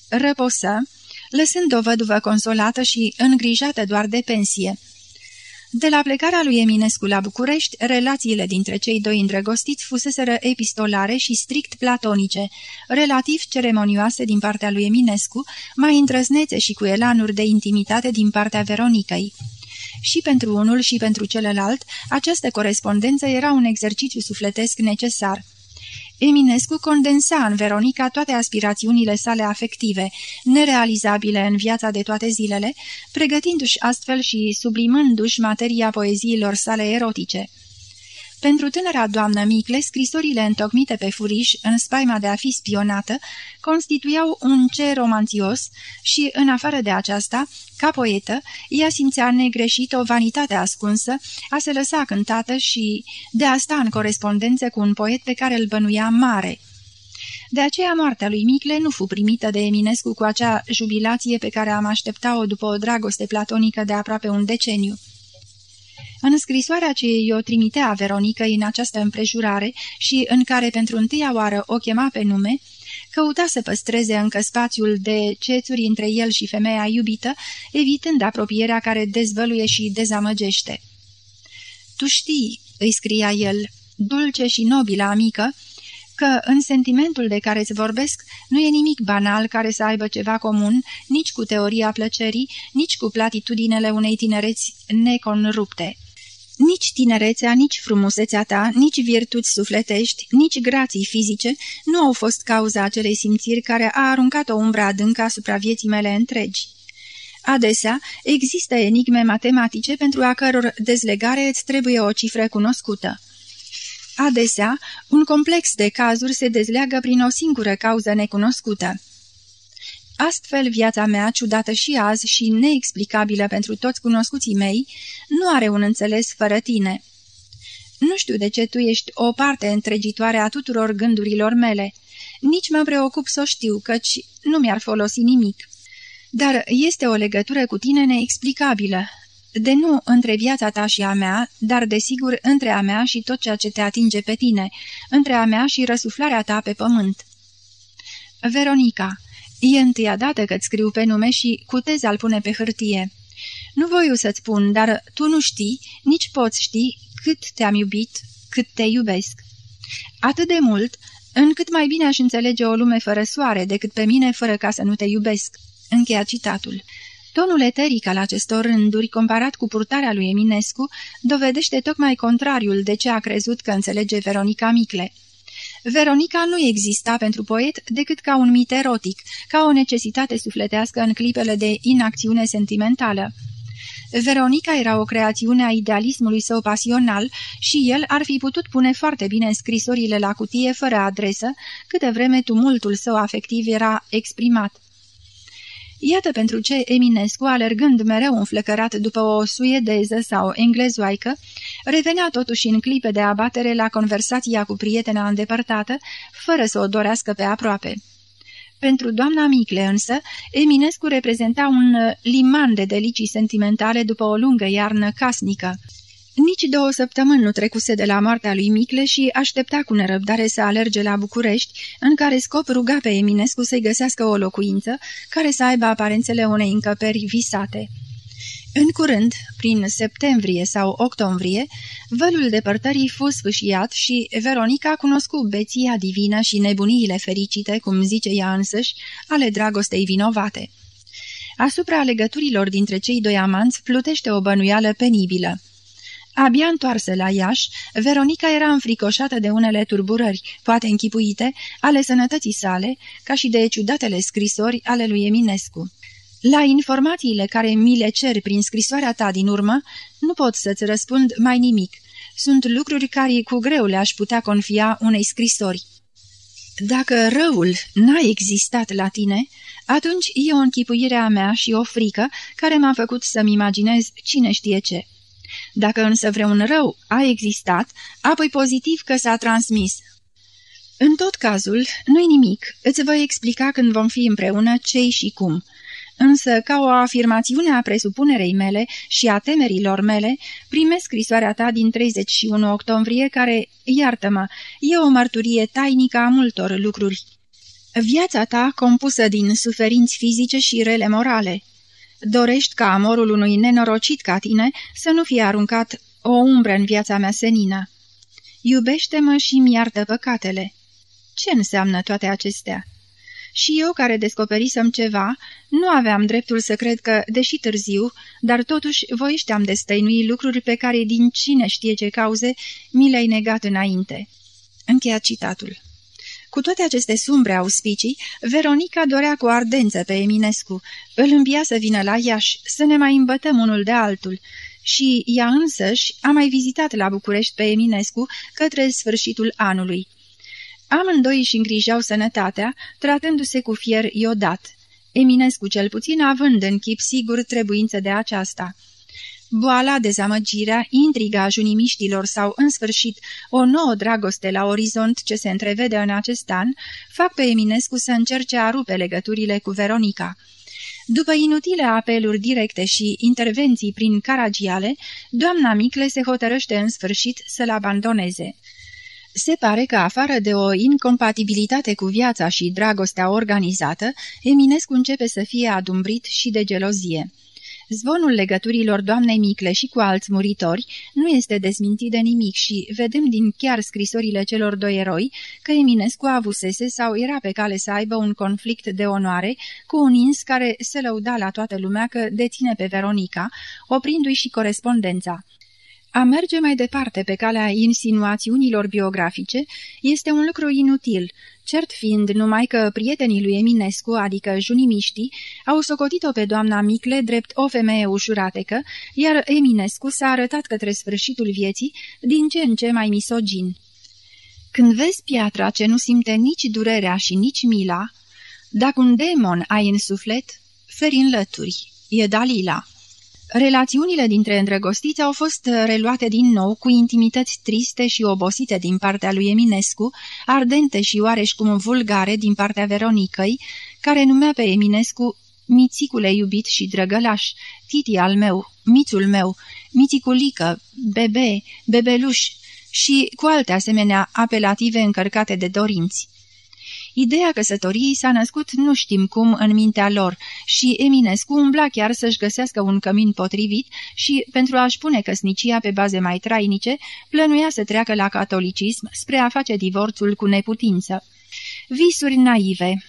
răposă, lăsând o văduvă consolată și îngrijată doar de pensie. De la plecarea lui Eminescu la București, relațiile dintre cei doi îndrăgostiți fuseseră epistolare și strict platonice, relativ ceremonioase din partea lui Eminescu, mai îndrăznețe și cu elanuri de intimitate din partea Veronicăi. Și pentru unul și pentru celălalt, această corespondență era un exercițiu sufletesc necesar. Eminescu condensa în Veronica toate aspirațiunile sale afective, nerealizabile în viața de toate zilele, pregătindu-și astfel și sublimându-și materia poeziilor sale erotice. Pentru tânăra doamnă Micle, scrisorile întocmite pe furiș, în spaima de a fi spionată, constituiau un cer romanțios și, în afară de aceasta, ca poetă, ea simțea negreșit o vanitate ascunsă, a se lăsa cântată și de a sta în corespondență cu un poet pe care îl bănuia mare. De aceea moartea lui Micle nu fu primită de Eminescu cu acea jubilație pe care am aștepta-o după o dragoste platonică de aproape un deceniu. În scrisoarea ce i-o trimitea Veronica în această împrejurare și în care pentru întâia oară o chema pe nume, căuta să păstreze încă spațiul de cețuri între el și femeia iubită, evitând apropierea care dezvăluie și dezamăgește. Tu știi," îi scria el, dulce și nobilă amică, că în sentimentul de care îți vorbesc nu e nimic banal care să aibă ceva comun nici cu teoria plăcerii, nici cu platitudinele unei tinereți neconrupte. Nici tinerețea, nici frumusețea ta, nici virtuți sufletești, nici grații fizice nu au fost cauza acelei simțiri care a aruncat o umbră adâncă asupra vieții mele întregi. Adesea, există enigme matematice pentru a căror dezlegare îți trebuie o cifră cunoscută. Adesea, un complex de cazuri se dezleagă prin o singură cauză necunoscută. Astfel, viața mea, ciudată și azi și neexplicabilă pentru toți cunoscuții mei, nu are un înțeles fără tine. Nu știu de ce tu ești o parte întregitoare a tuturor gândurilor mele. Nici mă preocup să o știu, căci nu mi-ar folosi nimic. Dar este o legătură cu tine neexplicabilă, de nu între viața ta și a mea, dar desigur între a mea și tot ceea ce te atinge pe tine, între a mea și răsuflarea ta pe pământ. Veronica E întâia dată că-ți scriu pe nume și cu teza al pune pe hârtie. Nu voiu să-ți spun, dar tu nu știi, nici poți ști cât te-am iubit, cât te iubesc. Atât de mult, încât mai bine aș înțelege o lume fără soare decât pe mine fără ca să nu te iubesc. Încheia citatul. Tonul eteric al acestor rânduri, comparat cu purtarea lui Eminescu, dovedește tocmai contrariul de ce a crezut că înțelege Veronica Micle. Veronica nu exista pentru poet decât ca un mit erotic, ca o necesitate sufletească în clipele de inacțiune sentimentală. Veronica era o creațiune a idealismului său pasional și el ar fi putut pune foarte bine în scrisorile la cutie fără adresă, câte vreme tumultul său afectiv era exprimat. Iată pentru ce Eminescu, alergând mereu înflăcărat după o suedeză sau englezoaică, revenea totuși în clipe de abatere la conversația cu prietena îndepărtată, fără să o dorească pe aproape. Pentru doamna Micle însă, Eminescu reprezenta un liman de delicii sentimentale după o lungă iarnă casnică. Nici două săptămâni nu trecuse de la moartea lui Micle și aștepta cu nerăbdare să alerge la București, în care scop ruga pe Eminescu să-i găsească o locuință care să aibă aparențele unei încăperi visate. În curând, prin septembrie sau octombrie, vălul depărtării fu sfâșiat și Veronica cunoscu beția divină și nebuniile fericite, cum zice ea însăși, ale dragostei vinovate. Asupra legăturilor dintre cei doi amanți plutește o bănuială penibilă. Abia întoarsă la Iași, Veronica era înfricoșată de unele turburări, poate închipuite, ale sănătății sale, ca și de ciudatele scrisori ale lui Eminescu. La informațiile care mi le cer prin scrisoarea ta din urmă, nu pot să-ți răspund mai nimic. Sunt lucruri care cu greu le-aș putea confia unei scrisori. Dacă răul n-a existat la tine, atunci e o închipuire a mea și o frică care m-a făcut să-mi imaginez cine știe ce. Dacă însă vreun rău a existat, apoi pozitiv că s-a transmis. În tot cazul, nu-i nimic, îți voi explica când vom fi împreună cei și cum. Însă, ca o afirmațiune a presupunerei mele și a temerilor mele, primesc scrisoarea ta din 31 octombrie, care, iartă-mă, e o mărturie tainică a multor lucruri. Viața ta compusă din suferinți fizice și rele morale. Dorești ca amorul unui nenorocit ca tine să nu fie aruncat o umbră în viața mea senină. Iubește-mă și mi iartă păcatele. Ce înseamnă toate acestea? Și eu, care descoperisem ceva, nu aveam dreptul să cred că, deși târziu, dar totuși voișteam de stăinui lucruri pe care, din cine știe ce cauze, mi le-ai negat înainte. Încheia citatul. Cu toate aceste sumbre auspicii, Veronica dorea cu ardență pe Eminescu, îl îmbia să vină la Iași, să ne mai îmbătăm unul de altul, și ea însăși a mai vizitat la București pe Eminescu către sfârșitul anului. Amândoi își îngrijau sănătatea, tratându-se cu fier iodat. Eminescu cel puțin având în chip sigur trebuință de aceasta. Boala, dezamăgirea, intriga junimiștilor sau, în sfârșit, o nouă dragoste la orizont ce se întrevede în acest an, fac pe Eminescu să încerce a rupe legăturile cu Veronica. După inutile apeluri directe și intervenții prin caragiale, doamna Micle se hotărăște în sfârșit să-l abandoneze. Se pare că, afară de o incompatibilitate cu viața și dragostea organizată, Eminescu începe să fie adumbrit și de gelozie. Zvonul legăturilor doamnei Micle și cu alți muritori nu este dezmintit de nimic și vedem din chiar scrisorile celor doi eroi că Eminescu avusese sau era pe cale să aibă un conflict de onoare cu un ins care se lăuda la toată lumea că deține pe Veronica, oprindu-i și corespondența. A merge mai departe pe calea insinuațiunilor biografice este un lucru inutil, cert fiind numai că prietenii lui Eminescu, adică junimiștii, au socotit-o pe doamna Micle drept o femeie ușuratecă, iar Eminescu s-a arătat către sfârșitul vieții din ce în ce mai misogin. Când vezi piatra ce nu simte nici durerea și nici mila, dacă un demon ai în suflet, feri în lături, e Dalila. Relațiunile dintre îndrăgostiți au fost uh, reluate din nou cu intimități triste și obosite din partea lui Eminescu, ardente și oareși cum vulgare din partea Veronicăi, care numea pe Eminescu Mițicule iubit și drăgălaș, Titi al meu, Mițul meu, Mițiculică, Bebe, Bebeluș și cu alte asemenea apelative încărcate de dorinți. Ideea căsătoriei s-a născut nu știm cum în mintea lor și Eminescu umbla chiar să-și găsească un cămin potrivit și, pentru a-și pune căsnicia pe baze mai trainice, plănuia să treacă la catolicism spre a face divorțul cu neputință. Visuri naive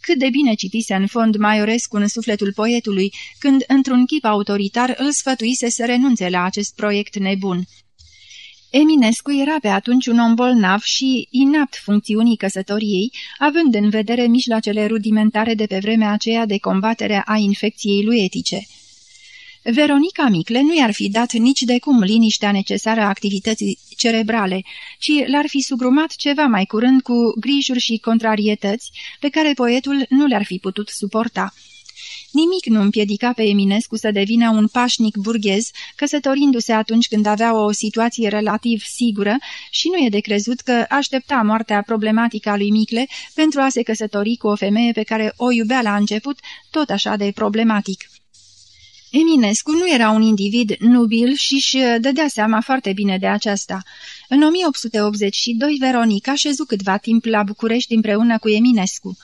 cât de bine citise în fond Maiorescu în sufletul poetului, când, într-un chip autoritar, îl sfătuise să renunțe la acest proiect nebun. Eminescu era pe atunci un om bolnav și inapt funcțiunii căsătoriei, având în vedere mijloacele rudimentare de pe vremea aceea de combatere a infecției lui etice. Veronica Micle nu i-ar fi dat nici de cum liniștea necesară activității cerebrale, ci l-ar fi sugrumat ceva mai curând cu grijuri și contrarietăți pe care poetul nu le-ar fi putut suporta. Nimic nu împiedica pe Eminescu să devină un pașnic burghez, căsătorindu-se atunci când avea o situație relativ sigură și nu e de crezut că aștepta moartea problematică a lui Micle pentru a se căsători cu o femeie pe care o iubea la început tot așa de problematic. Eminescu nu era un individ nubil și își dădea seama foarte bine de aceasta. În 1882, Veronica șezu câtva timp la București împreună cu Eminescu.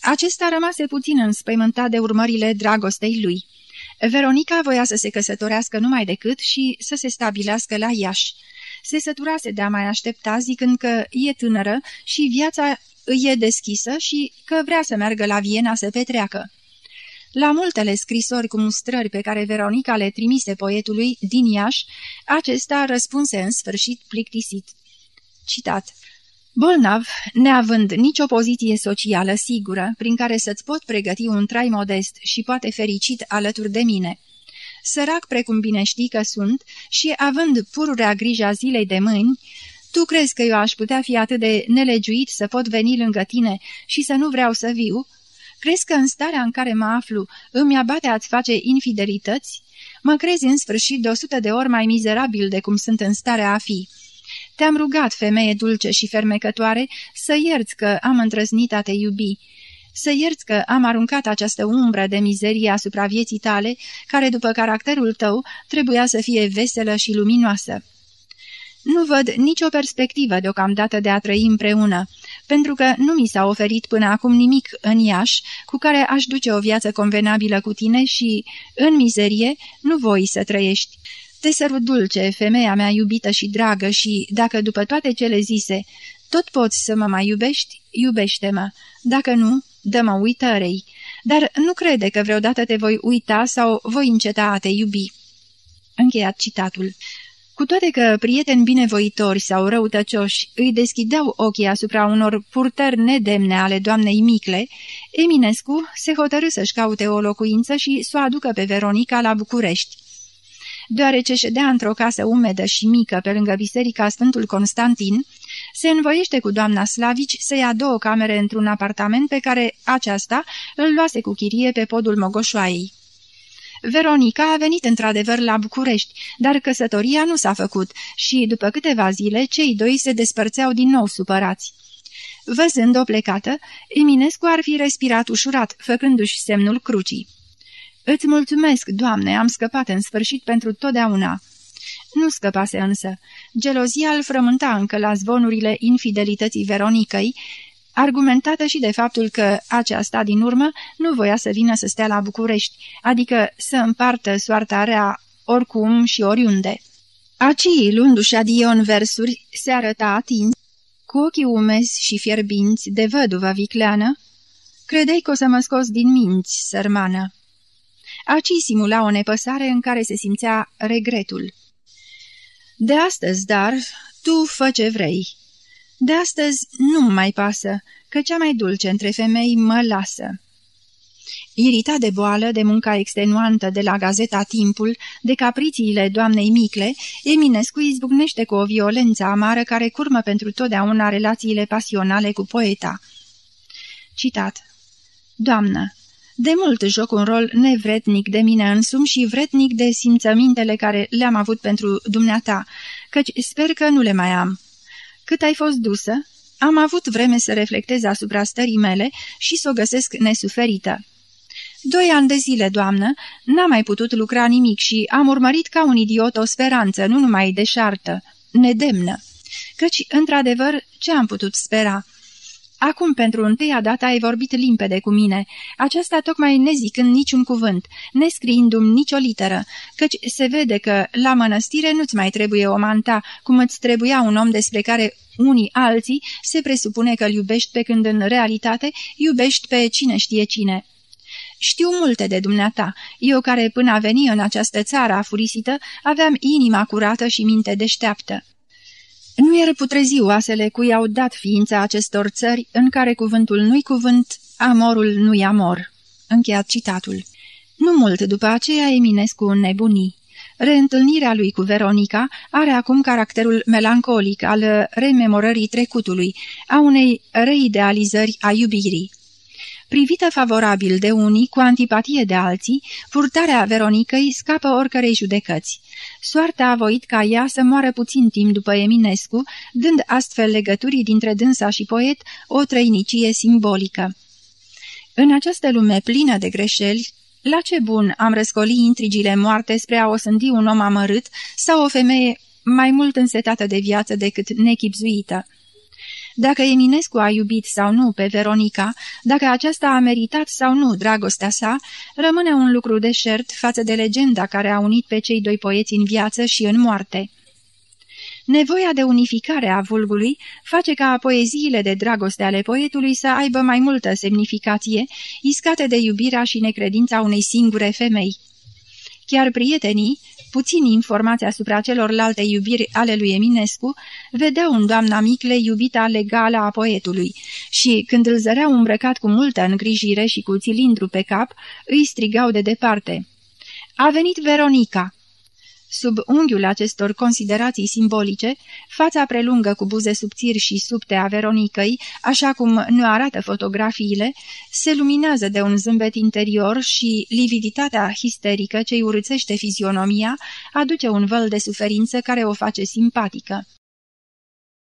Acesta rămase puțin înspăimântat de urmările dragostei lui. Veronica voia să se căsătorească numai decât și să se stabilească la Iași. Se săturase de a mai aștepta zicând că e tânără și viața îi e deschisă și că vrea să meargă la Viena să petreacă. La multele scrisori cu mustrări pe care Veronica le trimise poetului din Iași, acesta răspunse în sfârșit plictisit. Citat Bolnav, neavând nicio poziție socială sigură prin care să-ți pot pregăti un trai modest și poate fericit alături de mine. Sărac precum bine știi că sunt și având pururea grija zilei de mâini, tu crezi că eu aș putea fi atât de nelegiuit să pot veni lângă tine și să nu vreau să viu? Crezi că în starea în care mă aflu îmi abate a-ți face infidelități? Mă crezi în sfârșit de o sută de ori mai mizerabil de cum sunt în starea a fi. Te-am rugat, femeie dulce și fermecătoare, să ierți că am întrăznit a te iubi, să ierți că am aruncat această umbră de mizerie asupra vieții tale, care după caracterul tău trebuia să fie veselă și luminoasă. Nu văd nicio perspectivă deocamdată de a trăi împreună, pentru că nu mi s-a oferit până acum nimic în Iași cu care aș duce o viață convenabilă cu tine și, în mizerie, nu voi să trăiești. Te sărut dulce, femeia mea iubită și dragă și, dacă după toate cele zise, tot poți să mă mai iubești, iubește-mă. Dacă nu, dă-mă uitărei. Dar nu crede că vreodată te voi uita sau voi înceta a te iubi. Încheiat citatul. Cu toate că prieteni binevoitori sau răutăcioși îi deschideau ochii asupra unor purtări nedemne ale doamnei Micle, Eminescu se hotărâ să-și caute o locuință și să o aducă pe Veronica la București. Deoarece ședea într-o casă umedă și mică pe lângă biserica Sfântul Constantin, se învoiește cu doamna Slavici să ia două camere într-un apartament pe care aceasta îl luase cu chirie pe podul Mogoșoaiei. Veronica a venit într-adevăr la București, dar căsătoria nu s-a făcut și, după câteva zile, cei doi se despărțeau din nou supărați. Văzând-o plecată, Eminescu ar fi respirat ușurat, făcându-și semnul crucii. Îți mulțumesc, Doamne, am scăpat în sfârșit pentru totdeauna." Nu scăpase însă. Gelozia îl frământa încă la zvonurile infidelității Veronicăi, argumentată și de faptul că aceasta, din urmă, nu voia să vină să stea la București, adică să împartă soarta rea oricum și oriunde. Aci, luându-și adion versuri, se arăta atins, cu ochii umezi și fierbinți de văduvă vicleană, credeai că o să mă scos din minți, sărmană. Aci simula o nepăsare în care se simțea regretul. De astăzi, dar, tu fă ce vrei. De astăzi nu mai pasă, că cea mai dulce între femei mă lasă. Iritat de boală, de munca extenuantă de la gazeta Timpul, de caprițiile doamnei Micle, Eminescu izbucnește cu o violență amară care curmă pentru totdeauna relațiile pasionale cu poeta. Citat Doamnă, de mult joc un rol nevretnic de mine însumi și vretnic de simțămintele care le-am avut pentru dumneata, căci sper că nu le mai am. Cât ai fost dusă, am avut vreme să reflectez asupra stării mele și să o găsesc nesuferită. Doi ani de zile, doamnă, n-am mai putut lucra nimic și am urmărit ca un idiot o speranță, nu numai deșartă, nedemnă. Căci, într-adevăr, ce am putut spera? Acum, pentru întâia dată, ai vorbit limpede cu mine, aceasta tocmai nezicând niciun cuvânt, nescriindu-mi nicio literă, căci se vede că la mănăstire nu-ți mai trebuie o manta, cum îți trebuia un om despre care unii alții se presupune că îl iubești pe când în realitate iubești pe cine știe cine. Știu multe de dumneata, eu care până a veni în această țară afurisită aveam inima curată și minte deșteaptă. Nu era putrezi oasele cui au dat ființa acestor țări în care cuvântul nu-i cuvânt, amorul nu-i amor. Încheiat citatul. Nu mult după aceea Eminescu înnebuni. Reîntâlnirea lui cu Veronica are acum caracterul melancolic al rememorării trecutului, a unei reidealizări a iubirii. Privită favorabil de unii, cu antipatie de alții, furtarea Veronicăi scapă oricărei judecăți. Soarta a voit ca ea să moară puțin timp după Eminescu, dând astfel legăturii dintre dânsa și poet o trăinicie simbolică. În această lume plină de greșeli, la ce bun am răscoli intrigile moarte spre a osândi un om amărât sau o femeie mai mult însetată de viață decât nechipzuită? Dacă Eminescu a iubit sau nu pe Veronica, dacă aceasta a meritat sau nu dragostea sa, rămâne un lucru deșert față de legenda care a unit pe cei doi poeți în viață și în moarte. Nevoia de unificare a vulgului face ca poeziile de dragoste ale poetului să aibă mai multă semnificație, iscate de iubirea și necredința unei singure femei. Chiar prietenii, puțin informați asupra celorlalte iubiri ale lui Eminescu, vedeau în doamna Micle iubita legală a poetului și, când îl zăreau îmbrăcat cu multă îngrijire și cu cilindru pe cap, îi strigau de departe. A venit Veronica!" Sub unghiul acestor considerații simbolice, fața prelungă cu buze subțiri și subte a Veronicăi, așa cum nu arată fotografiile, se luminează de un zâmbet interior și lividitatea histerică ce-i urâțește fizionomia aduce un văl de suferință care o face simpatică.